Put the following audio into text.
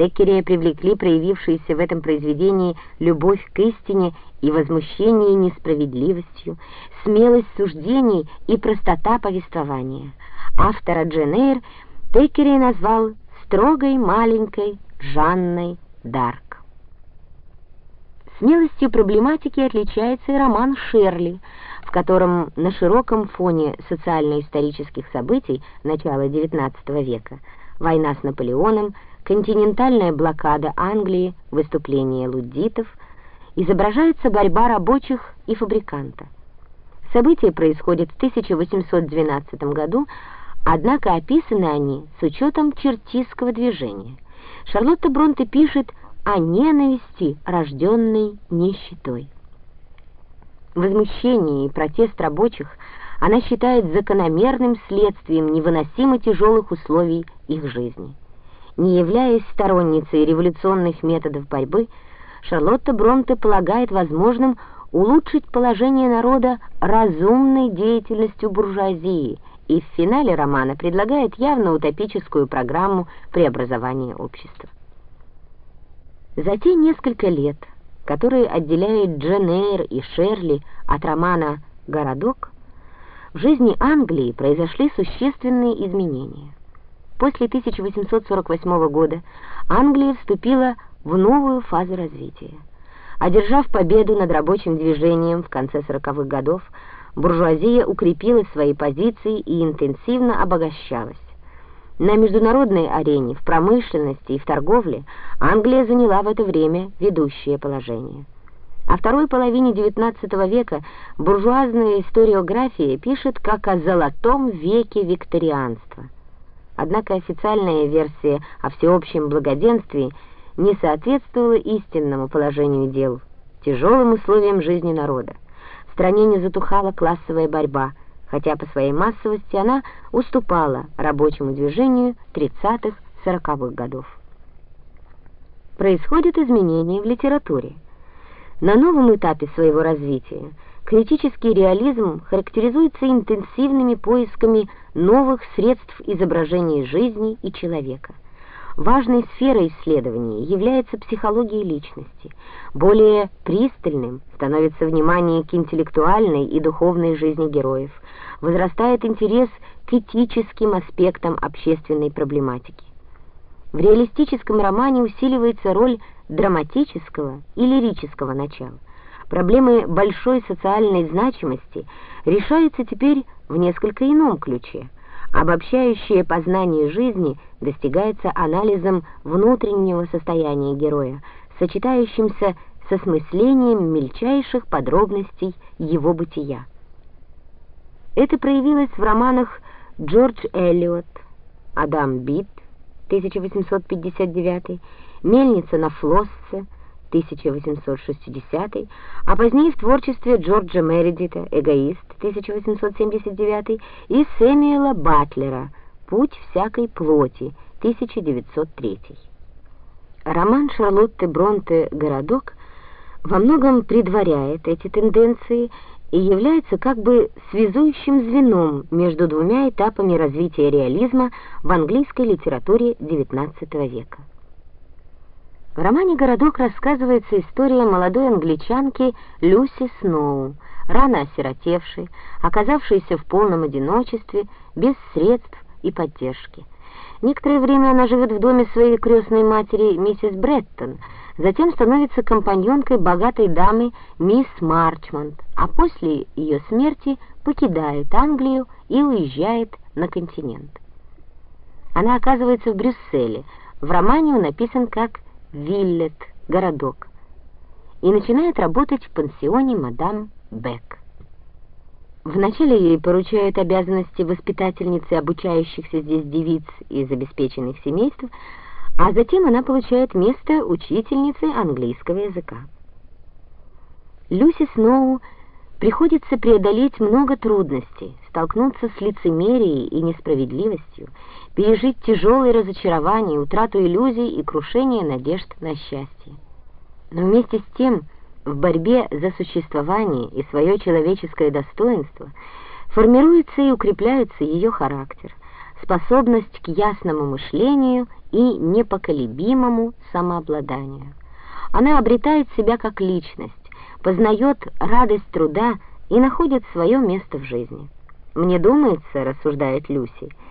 Теккерия привлекли проявившиеся в этом произведении любовь к истине и возмущение несправедливостью, смелость суждений и простота повествования. Автора Джен Эйр Теккерия назвал «строгой маленькой Жанной Дарк». Смелостью проблематики отличается и роман «Шерли», в котором на широком фоне социально-исторических событий начала XIX века война с Наполеоном, континентальная блокада Англии, выступление луддитов, изображается борьба рабочих и фабриканта. События происходят в 1812 году, однако описаны они с учетом чертистского движения. Шарлотта Бронте пишет о ненависти, рожденной нищетой. Возмущение и протест рабочих она считает закономерным следствием невыносимо тяжелых условий их жизни. Не являясь сторонницей революционных методов борьбы, Шарлотта Бронте полагает возможным улучшить положение народа разумной деятельностью буржуазии и в финале романа предлагает явно утопическую программу преобразования общества. За те несколько лет, которые отделяют Джен Эйр и Шерли от романа «Городок», в жизни Англии произошли существенные изменения. После 1848 года Англия вступила в новую фазу развития. Одержав победу над рабочим движением в конце 40-х годов, буржуазия укрепила свои позиции и интенсивно обогащалась. На международной арене, в промышленности и в торговле Англия заняла в это время ведущее положение. О второй половине XIX века буржуазная историография пишет как о золотом веке викторианства. Однако официальная версия о всеобщем благоденствии не соответствовала истинному положению дел, тяжелым условиям жизни народа. В стране не затухала классовая борьба – хотя по своей массовости она уступала рабочему движению 30-40-х годов. Происходят изменения в литературе. На новом этапе своего развития критический реализм характеризуется интенсивными поисками новых средств изображения жизни и человека. Важной сферой исследований является психология личности. Более пристальным становится внимание к интеллектуальной и духовной жизни героев. Возрастает интерес к этическим аспектам общественной проблематики. В реалистическом романе усиливается роль драматического и лирического начала. Проблемы большой социальной значимости решаются теперь в несколько ином ключе – Обобщающее познание жизни достигается анализом внутреннего состояния героя, сочетающимся с осмыслением мельчайших подробностей его бытия. Это проявилось в романах Джордж Эллиот, Адам Бит, 1859, «Мельница на Флоссе», 1860, а позднее в творчестве Джорджа Мередита «Эгоист» 1879 и Сэмюэла Батлера «Путь всякой плоти» 1903. Роман Шарлотты Бронте «Городок» во многом предваряет эти тенденции и является как бы связующим звеном между двумя этапами развития реализма в английской литературе XIX века. В романе «Городок» рассказывается история молодой англичанки Люси Сноу, рано осиротевшей, оказавшейся в полном одиночестве, без средств и поддержки. Некоторое время она живет в доме своей крестной матери миссис Бреттон, затем становится компаньонкой богатой дамы мисс Марчмонт, а после ее смерти покидает Англию и уезжает на континент. Она оказывается в Брюсселе. В романе он написан как Виллет, городок, и начинает работать в пансионе мадам Бек. Вначале ей поручают обязанности воспитательницы обучающихся здесь девиц из обеспеченных семейств, а затем она получает место учительницы английского языка. Люси Сноу приходится преодолеть много трудностей, столкнуться с лицемерией и несправедливостью, пережить тяжелые разочарования, утрату иллюзий и крушение надежд на счастье. Но вместе с тем, в борьбе за существование и свое человеческое достоинство формируется и укрепляется ее характер, способность к ясному мышлению и непоколебимому самообладанию. Она обретает себя как личность, познает радость труда и находит свое место в жизни. «Мне думается, — рассуждает Люси, —